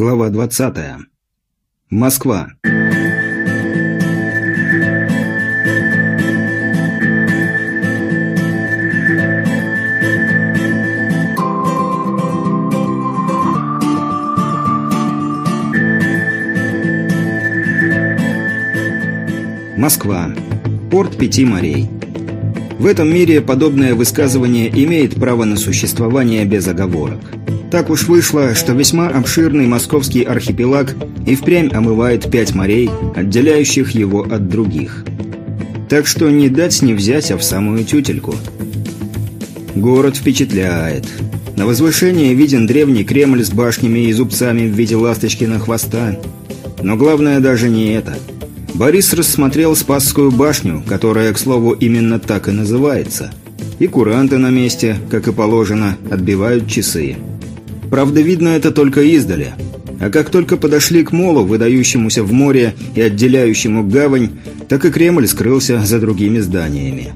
Глава 20. Москва. Москва. Порт Пяти морей. В этом мире подобное высказывание имеет право на существование без оговорок. Так уж вышло, что весьма обширный московский архипелаг и впрямь омывает пять морей, отделяющих его от других. Так что не дать не взять, а в самую тютельку. Город впечатляет. На возвышении виден древний Кремль с башнями и зубцами в виде ласточки на хвоста. Но главное даже не это – Борис рассмотрел Спасскую башню, которая, к слову, именно так и называется. И куранты на месте, как и положено, отбивают часы. Правда, видно это только издали. А как только подошли к молу, выдающемуся в море и отделяющему гавань, так и Кремль скрылся за другими зданиями.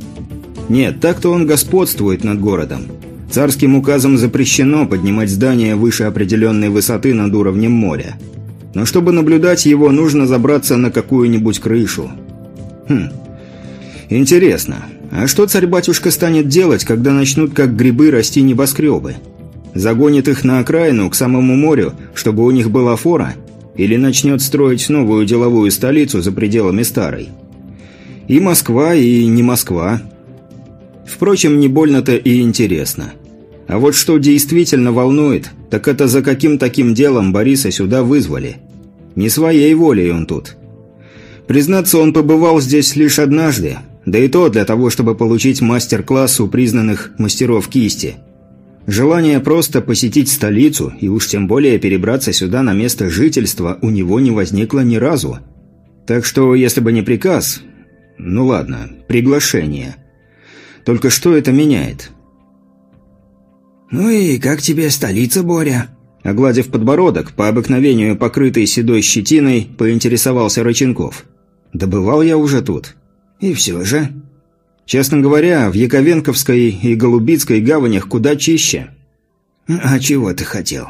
Нет, так-то он господствует над городом. Царским указом запрещено поднимать здания выше определенной высоты над уровнем моря. Но чтобы наблюдать его, нужно забраться на какую-нибудь крышу. Хм. Интересно, а что царь-батюшка станет делать, когда начнут как грибы расти небоскребы? Загонит их на окраину, к самому морю, чтобы у них была фора? Или начнет строить новую деловую столицу за пределами старой? И Москва, и не Москва. Впрочем, не больно-то и интересно. А вот что действительно волнует, так это за каким таким делом Бориса сюда вызвали. Не своей волей он тут. Признаться, он побывал здесь лишь однажды, да и то для того, чтобы получить мастер-класс у признанных мастеров кисти. Желание просто посетить столицу и уж тем более перебраться сюда на место жительства у него не возникло ни разу. Так что, если бы не приказ... Ну ладно, приглашение. Только что это меняет? «Ну и как тебе столица, Боря?» Огладив подбородок, по обыкновению покрытый седой щетиной, поинтересовался Рыченков. «Добывал я уже тут». «И все же?» «Честно говоря, в Яковенковской и Голубицкой гаванях куда чище». «А чего ты хотел?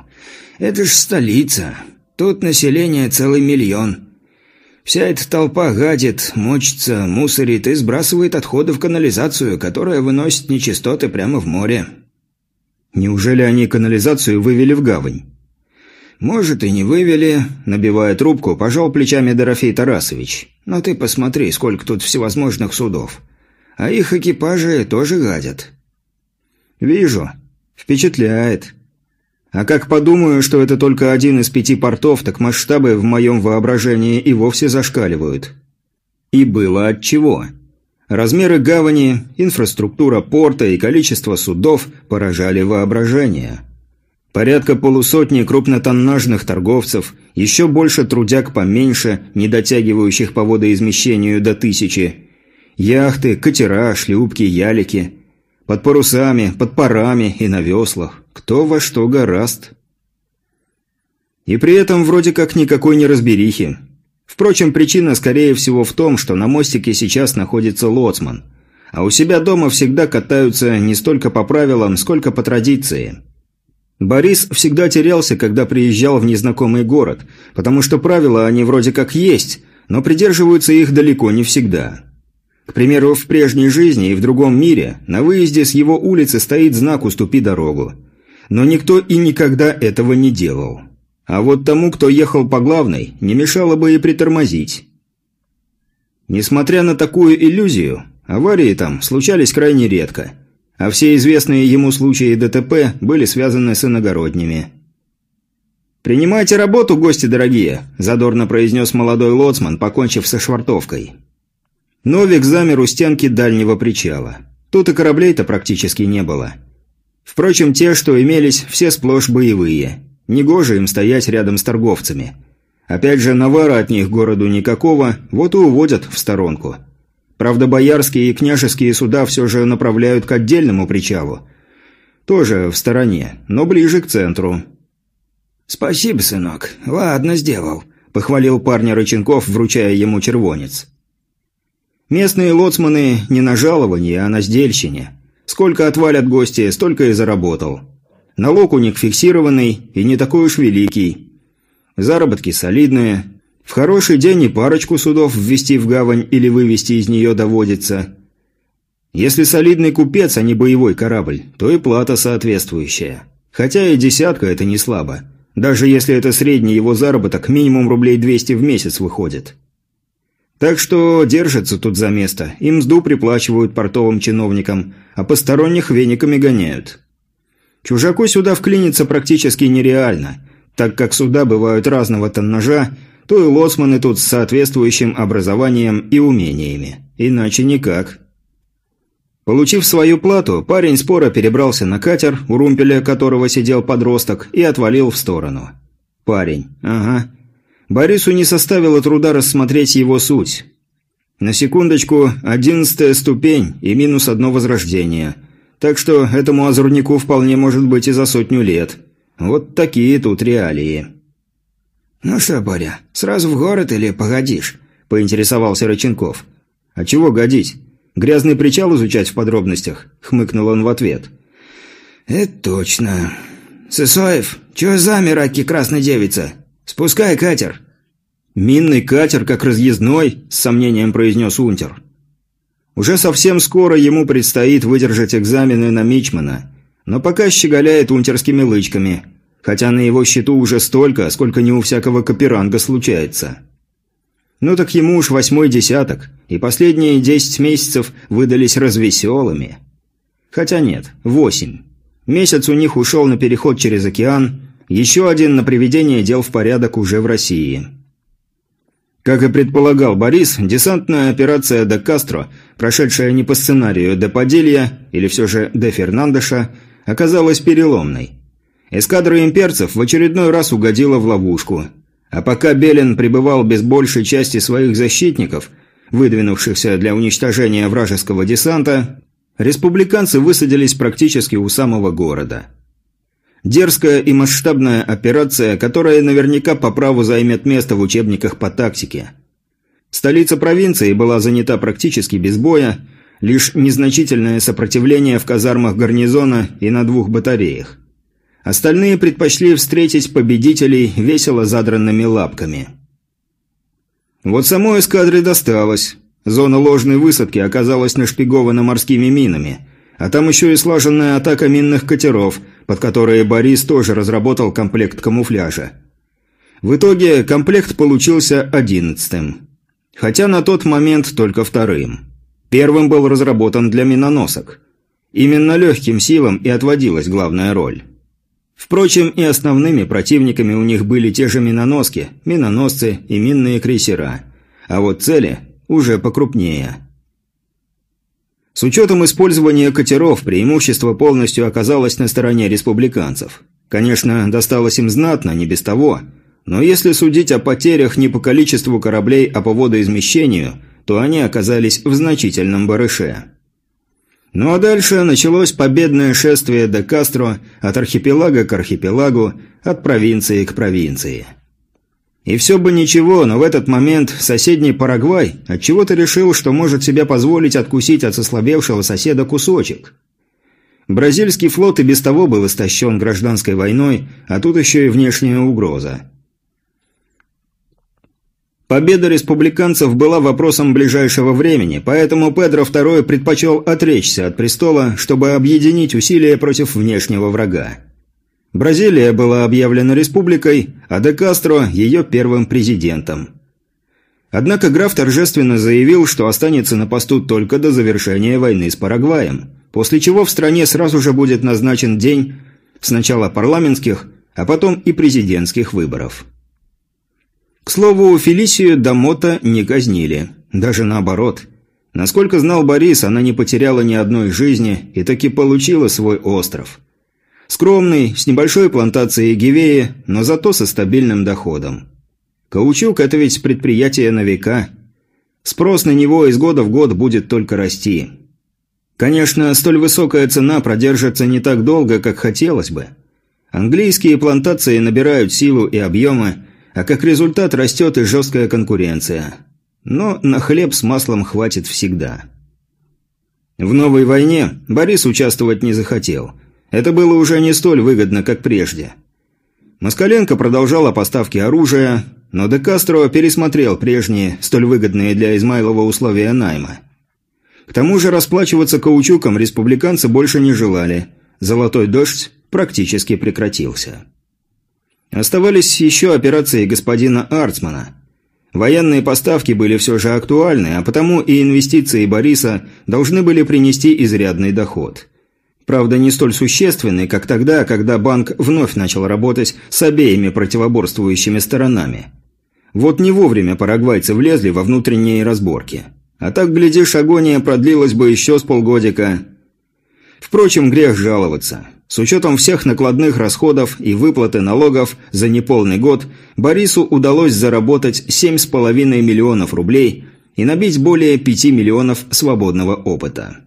Это ж столица. Тут население целый миллион. Вся эта толпа гадит, мочится, мусорит и сбрасывает отходы в канализацию, которая выносит нечистоты прямо в море». Неужели они канализацию вывели в гавань? Может, и не вывели, набивая трубку, пожал плечами Дорофей Тарасович. Но ты посмотри, сколько тут всевозможных судов. А их экипажи тоже гадят. Вижу. Впечатляет. А как подумаю, что это только один из пяти портов, так масштабы в моем воображении и вовсе зашкаливают. И было от чего. Размеры гавани, инфраструктура порта и количество судов поражали воображение. Порядка полусотни крупнотоннажных торговцев, еще больше трудяг поменьше, не дотягивающих по водоизмещению до тысячи. Яхты, катера, шлюпки, ялики. Под парусами, под парами и на веслах. Кто во что гораст. И при этом вроде как никакой неразберихи. Впрочем, причина, скорее всего, в том, что на мостике сейчас находится лоцман. А у себя дома всегда катаются не столько по правилам, сколько по традиции. Борис всегда терялся, когда приезжал в незнакомый город, потому что правила они вроде как есть, но придерживаются их далеко не всегда. К примеру, в прежней жизни и в другом мире на выезде с его улицы стоит знак «Уступи дорогу». Но никто и никогда этого не делал. А вот тому, кто ехал по главной, не мешало бы и притормозить. Несмотря на такую иллюзию, аварии там случались крайне редко, а все известные ему случаи ДТП были связаны с иногородними. «Принимайте работу, гости дорогие», – задорно произнес молодой лоцман, покончив со швартовкой. Новик замер у стенки дальнего причала. Тут и кораблей-то практически не было. Впрочем, те, что имелись, все сплошь боевые – Негоже им стоять рядом с торговцами. Опять же, навара от них городу никакого, вот и уводят в сторонку. Правда, боярские и княжеские суда все же направляют к отдельному причалу. Тоже в стороне, но ближе к центру. «Спасибо, сынок. Ладно, сделал», – похвалил парня Рыченков, вручая ему червонец. Местные лоцманы не на жаловании, а на сдельщине. Сколько отвалят гости, столько и заработал. Налог у них фиксированный и не такой уж великий. заработки солидные, в хороший день и парочку судов ввести в гавань или вывести из нее доводится. Если солидный купец, а не боевой корабль, то и плата соответствующая. Хотя и десятка – это не слабо. Даже если это средний его заработок, минимум рублей 200 в месяц выходит. Так что держатся тут за место, им мзду приплачивают портовым чиновникам, а посторонних вениками гоняют. Чужаку сюда вклиниться практически нереально, так как суда бывают разного тоннажа, то и лоцманы тут с соответствующим образованием и умениями. Иначе никак. Получив свою плату, парень споро перебрался на катер, у румпеля которого сидел подросток, и отвалил в сторону. Парень, ага. Борису не составило труда рассмотреть его суть. На секундочку, одиннадцатая ступень и минус одно возрождение. Так что этому озорнику вполне может быть и за сотню лет. Вот такие тут реалии. «Ну что, Боря, сразу в город или погодишь?» – поинтересовался Рыченков. «А чего годить? Грязный причал изучать в подробностях?» – хмыкнул он в ответ. «Это точно. Сысоев, чего замер, Аки Красная Девица? Спускай катер!» «Минный катер, как разъездной», – с сомнением произнес Унтер. Уже совсем скоро ему предстоит выдержать экзамены на Мичмана, но пока щеголяет унтерскими лычками, хотя на его счету уже столько, сколько не у всякого каперанга случается. Ну так ему уж восьмой десяток, и последние десять месяцев выдались развеселыми. Хотя нет, восемь. Месяц у них ушел на переход через океан, еще один на приведение дел в порядок уже в России. Как и предполагал Борис, десантная операция «Де Кастро», прошедшая не по сценарию «Де Падилья» или все же «Де Фернандеша», оказалась переломной. Эскадра имперцев в очередной раз угодила в ловушку. А пока Белин пребывал без большей части своих защитников, выдвинувшихся для уничтожения вражеского десанта, республиканцы высадились практически у самого города. Дерзкая и масштабная операция, которая наверняка по праву займет место в учебниках по тактике. Столица провинции была занята практически без боя, лишь незначительное сопротивление в казармах гарнизона и на двух батареях. Остальные предпочли встретить победителей весело задранными лапками. Вот самой эскадре досталось. Зона ложной высадки оказалась нашпигована морскими минами – а там еще и слаженная атака минных катеров, под которые Борис тоже разработал комплект камуфляжа. В итоге комплект получился одиннадцатым. Хотя на тот момент только вторым. Первым был разработан для миноносок. Именно легким силам и отводилась главная роль. Впрочем, и основными противниками у них были те же миноноски, миноносцы и минные крейсера. А вот цели уже покрупнее – с учетом использования катеров, преимущество полностью оказалось на стороне республиканцев. Конечно, досталось им знатно, не без того. Но если судить о потерях не по количеству кораблей, а по водоизмещению, то они оказались в значительном барыше. Ну а дальше началось победное шествие до Кастро от архипелага к архипелагу, от провинции к провинции. И все бы ничего, но в этот момент соседний Парагвай отчего-то решил, что может себе позволить откусить от сослабевшего соседа кусочек. Бразильский флот и без того был истощен гражданской войной, а тут еще и внешняя угроза. Победа республиканцев была вопросом ближайшего времени, поэтому Педро II предпочел отречься от престола, чтобы объединить усилия против внешнего врага. Бразилия была объявлена республикой, а де Кастро – ее первым президентом. Однако граф торжественно заявил, что останется на посту только до завершения войны с Парагваем, после чего в стране сразу же будет назначен день сначала парламентских, а потом и президентских выборов. К слову, Фелисию Дамота не казнили, даже наоборот. Насколько знал Борис, она не потеряла ни одной жизни и таки получила свой остров – Скромный, с небольшой плантацией гивеи, но зато со стабильным доходом. Каучук – это ведь предприятие на века. Спрос на него из года в год будет только расти. Конечно, столь высокая цена продержится не так долго, как хотелось бы. Английские плантации набирают силу и объемы, а как результат растет и жесткая конкуренция. Но на хлеб с маслом хватит всегда. В новой войне Борис участвовать не захотел – это было уже не столь выгодно, как прежде. Москаленко продолжала поставки оружия, но Де Кастро пересмотрел прежние, столь выгодные для Измайлова условия найма. К тому же расплачиваться каучуком республиканцы больше не желали. Золотой дождь практически прекратился. Оставались еще операции господина Арцмана. Военные поставки были все же актуальны, а потому и инвестиции Бориса должны были принести изрядный доход. Правда, не столь существенный, как тогда, когда банк вновь начал работать с обеими противоборствующими сторонами. Вот не вовремя парагвайцы влезли во внутренние разборки. А так, глядишь, агония продлилась бы еще с полгодика. Впрочем, грех жаловаться. С учетом всех накладных расходов и выплаты налогов за неполный год, Борису удалось заработать 7,5 миллионов рублей и набить более 5 миллионов свободного опыта.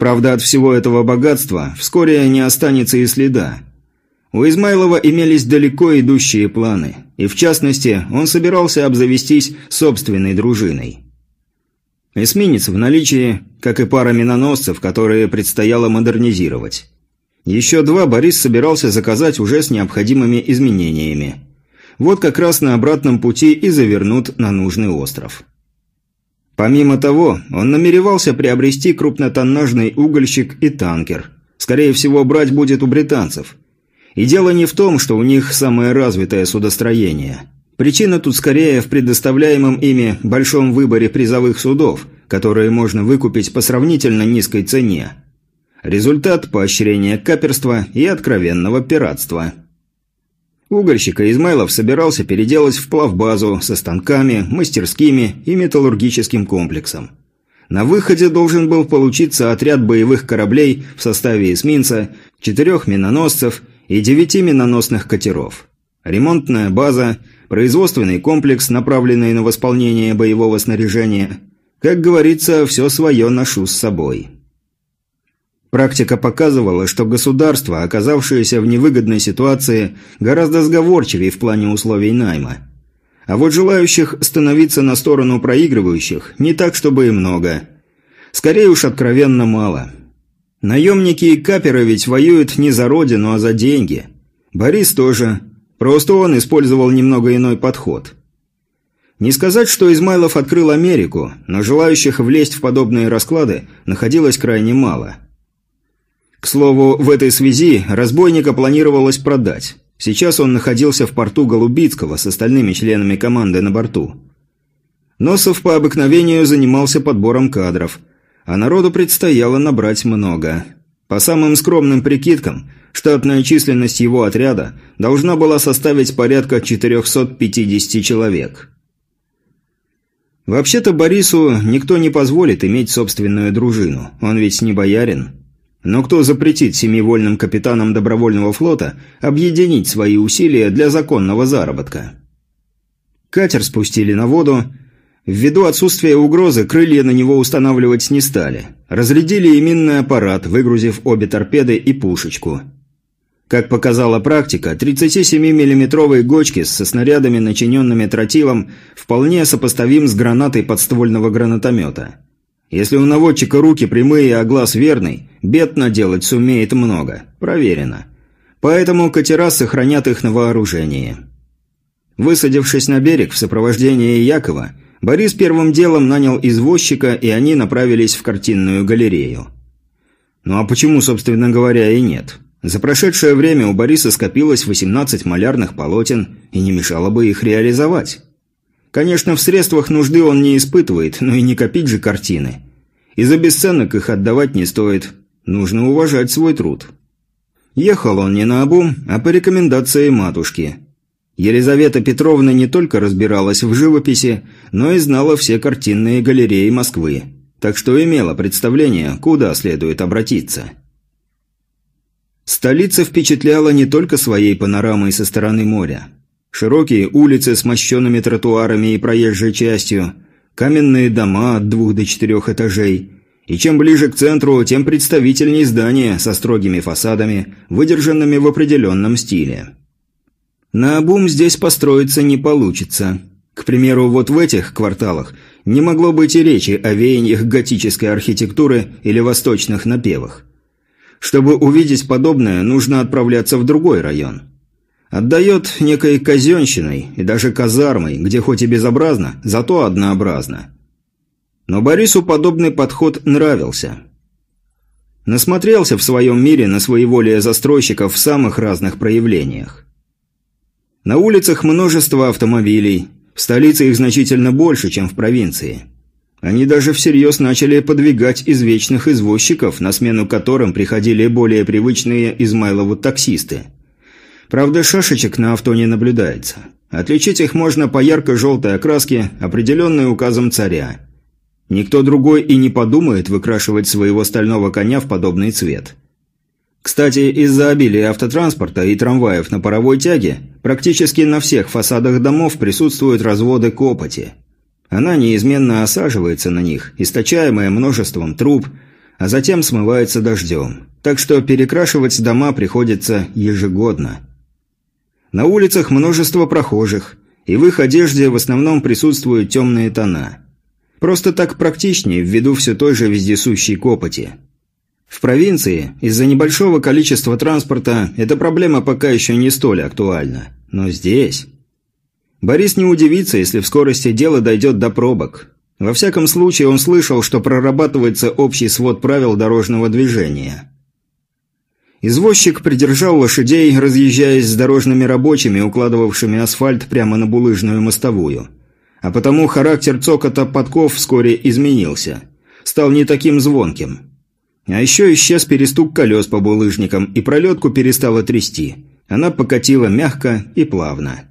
Правда, от всего этого богатства вскоре не останется и следа. У Измайлова имелись далеко идущие планы, и в частности, он собирался обзавестись собственной дружиной. Эсминец в наличии, как и пара миноносцев, которые предстояло модернизировать. Еще два Борис собирался заказать уже с необходимыми изменениями. Вот как раз на обратном пути и завернут на нужный остров. Помимо того, он намеревался приобрести крупнотоннажный угольщик и танкер. Скорее всего, брать будет у британцев. И дело не в том, что у них самое развитое судостроение. Причина тут скорее в предоставляемом ими большом выборе призовых судов, которые можно выкупить по сравнительно низкой цене. Результат – поощрения каперства и откровенного пиратства – Угольщика Измайлов собирался переделать в плавбазу со станками, мастерскими и металлургическим комплексом. На выходе должен был получиться отряд боевых кораблей в составе эсминца, четырех миноносцев и девяти миноносных катеров. Ремонтная база, производственный комплекс, направленный на восполнение боевого снаряжения. Как говорится, все свое ношу с собой. Практика показывала, что государства, оказавшиеся в невыгодной ситуации, гораздо сговорчивее в плане условий найма. А вот желающих становиться на сторону проигрывающих не так, чтобы и много. Скорее уж откровенно мало. Наемники и каперы ведь воюют не за родину, а за деньги. Борис тоже. Просто он использовал немного иной подход. Не сказать, что Измайлов открыл Америку, но желающих влезть в подобные расклады находилось крайне мало – к слову, в этой связи разбойника планировалось продать. Сейчас он находился в порту Голубицкого с остальными членами команды на борту. Носов по обыкновению занимался подбором кадров, а народу предстояло набрать много. По самым скромным прикидкам, штатная численность его отряда должна была составить порядка 450 человек. Вообще-то Борису никто не позволит иметь собственную дружину, он ведь не боярин. Но кто запретит семи вольным капитанам добровольного флота объединить свои усилия для законного заработка? Катер спустили на воду. Ввиду отсутствия угрозы, крылья на него устанавливать не стали. Разрядили и минный аппарат, выгрузив обе торпеды и пушечку. Как показала практика, 37 миллиметровые гочки со снарядами, начиненными тротилом, вполне сопоставим с гранатой подствольного гранатомета. Если у наводчика руки прямые, а глаз верный, бед наделать сумеет много. Проверено. Поэтому катера сохранят их на вооружении. Высадившись на берег в сопровождении Якова, Борис первым делом нанял извозчика, и они направились в картинную галерею. Ну а почему, собственно говоря, и нет? За прошедшее время у Бориса скопилось 18 малярных полотен, и не мешало бы их реализовать. Конечно, в средствах нужды он не испытывает, но и не копить же картины. И за бесценок их отдавать не стоит. Нужно уважать свой труд. Ехал он не на обум, а по рекомендации матушки. Елизавета Петровна не только разбиралась в живописи, но и знала все картинные галереи Москвы, так что имела представление, куда следует обратиться. Столица впечатляла не только своей панорамой со стороны моря. Широкие улицы с мощенными тротуарами и проезжей частью, каменные дома от двух до четырех этажей. И чем ближе к центру, тем представительнее здания со строгими фасадами, выдержанными в определенном стиле. На обум здесь построиться не получится. К примеру, вот в этих кварталах не могло быть и речи о веяниях готической архитектуры или восточных напевах. Чтобы увидеть подобное, нужно отправляться в другой район – Отдает некой казенщиной и даже казармой, где хоть и безобразно, зато однообразно. Но Борису подобный подход нравился. Насмотрелся в своем мире на своеволие застройщиков в самых разных проявлениях. На улицах множество автомобилей, в столице их значительно больше, чем в провинции. Они даже всерьез начали подвигать извечных извозчиков, на смену которым приходили более привычные Измайлову таксисты. Правда, шашечек на авто не наблюдается. Отличить их можно по ярко-желтой окраске, определенной указом царя. Никто другой и не подумает выкрашивать своего стального коня в подобный цвет. Кстати, из-за обилия автотранспорта и трамваев на паровой тяге практически на всех фасадах домов присутствуют разводы копоти – она неизменно осаживается на них, источаемая множеством труб, а затем смывается дождем. Так что перекрашивать дома приходится ежегодно. На улицах множество прохожих, и в их одежде в основном присутствуют темные тона. Просто так практичнее ввиду все той же вездесущей копоти. В провинции из-за небольшого количества транспорта эта проблема пока еще не столь актуальна. Но здесь... Борис не удивится, если в скорости дело дойдет до пробок. Во всяком случае, он слышал, что прорабатывается общий свод правил дорожного движения. Извозчик придержал лошадей, разъезжаясь с дорожными рабочими, укладывавшими асфальт прямо на булыжную мостовую. А потому характер цокота подков вскоре изменился. Стал не таким звонким. А еще исчез перестук колес по булыжникам, и пролетку перестала трясти. Она покатила мягко и плавно.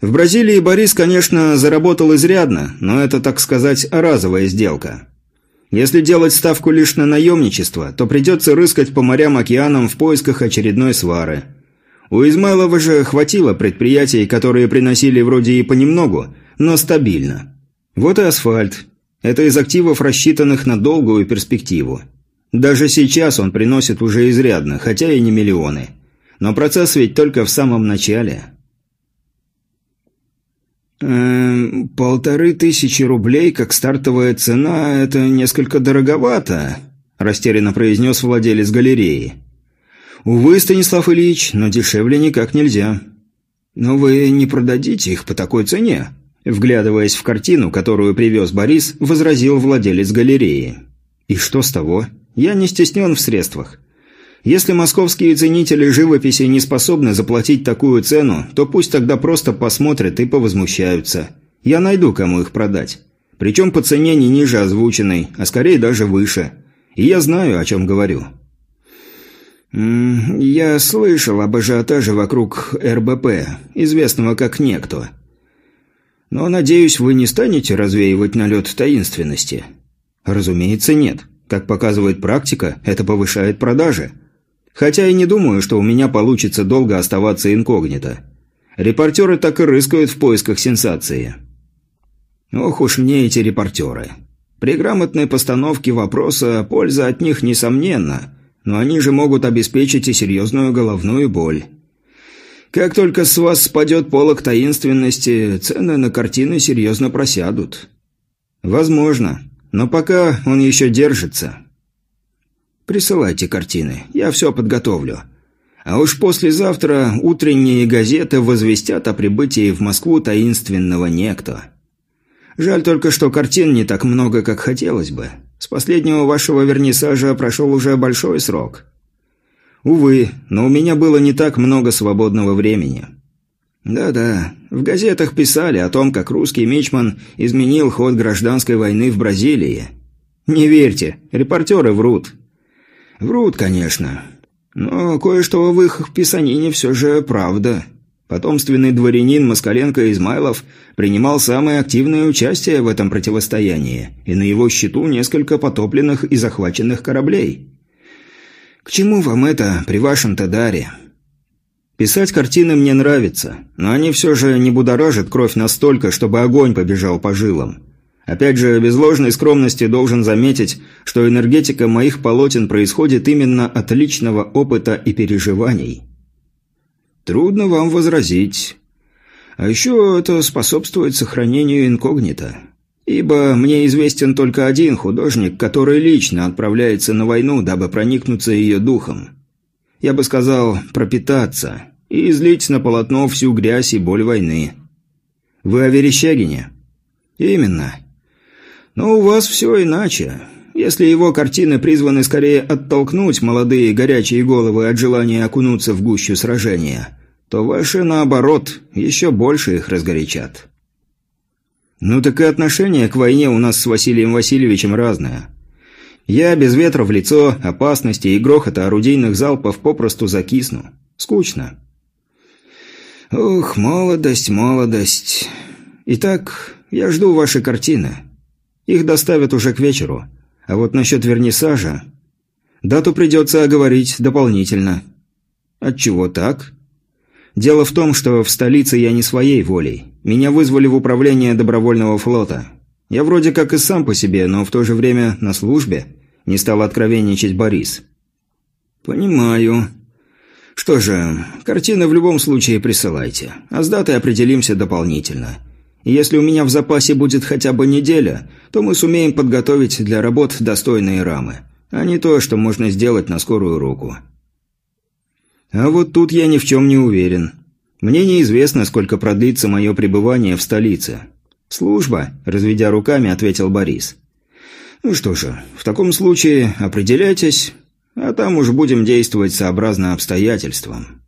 В Бразилии Борис, конечно, заработал изрядно, но это, так сказать, разовая сделка. Если делать ставку лишь на наемничество, то придется рыскать по морям-океанам в поисках очередной свары. У Измайлова же хватило предприятий, которые приносили вроде и понемногу, но стабильно. Вот и асфальт. Это из активов, рассчитанных на долгую перспективу. Даже сейчас он приносит уже изрядно, хотя и не миллионы. Но процесс ведь только в самом начале. Эм, полторы тысячи рублей как стартовая цена – это несколько дороговато», – растерянно произнес владелец галереи. «Увы, Станислав Ильич, но дешевле никак нельзя». «Но вы не продадите их по такой цене?» Вглядываясь в картину, которую привез Борис, возразил владелец галереи. «И что с того? Я не стеснен в средствах. Если московские ценители живописи не способны заплатить такую цену, то пусть тогда просто посмотрят и повозмущаются. Я найду, кому их продать. Причем по цене не ниже озвученной, а скорее даже выше. И я знаю, о чем говорю. «Я слышал об ажиотаже вокруг РБП, известного как «Некто». Но, надеюсь, вы не станете развеивать налет таинственности?» «Разумеется, нет. Как показывает практика, это повышает продажи. Хотя и не думаю, что у меня получится долго оставаться инкогнито. Репортеры так и рыскают в поисках сенсации. Ох уж мне эти репортеры. При грамотной постановке вопроса польза от них несомненна, но они же могут обеспечить и серьезную головную боль. Как только с вас спадет полок таинственности, цены на картины серьезно просядут. Возможно, но пока он еще держится. Присылайте картины, я все подготовлю. А уж послезавтра утренние газеты возвестят о прибытии в Москву таинственного некто. Жаль только, что картин не так много, как хотелось бы. С последнего вашего вернисажа прошел уже большой срок. Увы, но у меня было не так много свободного времени. Да-да, в газетах писали о том, как русский мичман изменил ход гражданской войны в Бразилии. Не верьте, репортеры врут. Врут, конечно. Но кое-что в их писанине все же правда. Потомственный дворянин Москаленко Измайлов принимал самое активное участие в этом противостоянии, и на его счету несколько потопленных и захваченных кораблей. К чему вам это при вашем-то даре? Писать картины мне нравится, но они все же не будоражат кровь настолько, чтобы огонь побежал по жилам. Опять же, без ложной скромности должен заметить, что энергетика моих полотен происходит именно от личного опыта и переживаний. Трудно вам возразить. А еще это способствует сохранению инкогнито. Ибо мне известен только один художник, который лично отправляется на войну, дабы проникнуться ее духом. Я бы сказал, пропитаться. и излить на полотно всю грязь и боль войны. Вы о Верещагине? Именно. Но у вас все иначе. Если его картины призваны скорее оттолкнуть молодые горячие головы от желания окунуться в гущу сражения, то ваши, наоборот, еще больше их разгорячат. Ну так и отношение к войне у нас с Василием Васильевичем разное. Я без ветра в лицо, опасности и грохота орудийных залпов попросту закисну. Скучно. Ох, молодость, молодость. Итак, я жду ваши картины. Их доставят уже к вечеру. А вот насчет вернисажа... Дату придется оговорить дополнительно. Отчего так? Дело в том, что в столице я не своей волей. Меня вызвали в управление добровольного флота. Я вроде как и сам по себе, но в то же время на службе. Не стал откровенничать Борис. Понимаю. Что же, картины в любом случае присылайте. А с датой определимся дополнительно. Если у меня в запасе будет хотя бы неделя, то мы сумеем подготовить для работ достойные рамы. А не то, что можно сделать на скорую руку. А вот тут я ни в чем не уверен. Мне неизвестно, сколько продлится мое пребывание в столице. Служба, разведя руками, ответил Борис. Ну что же, в таком случае определяйтесь, а там уж будем действовать сообразно обстоятельствам.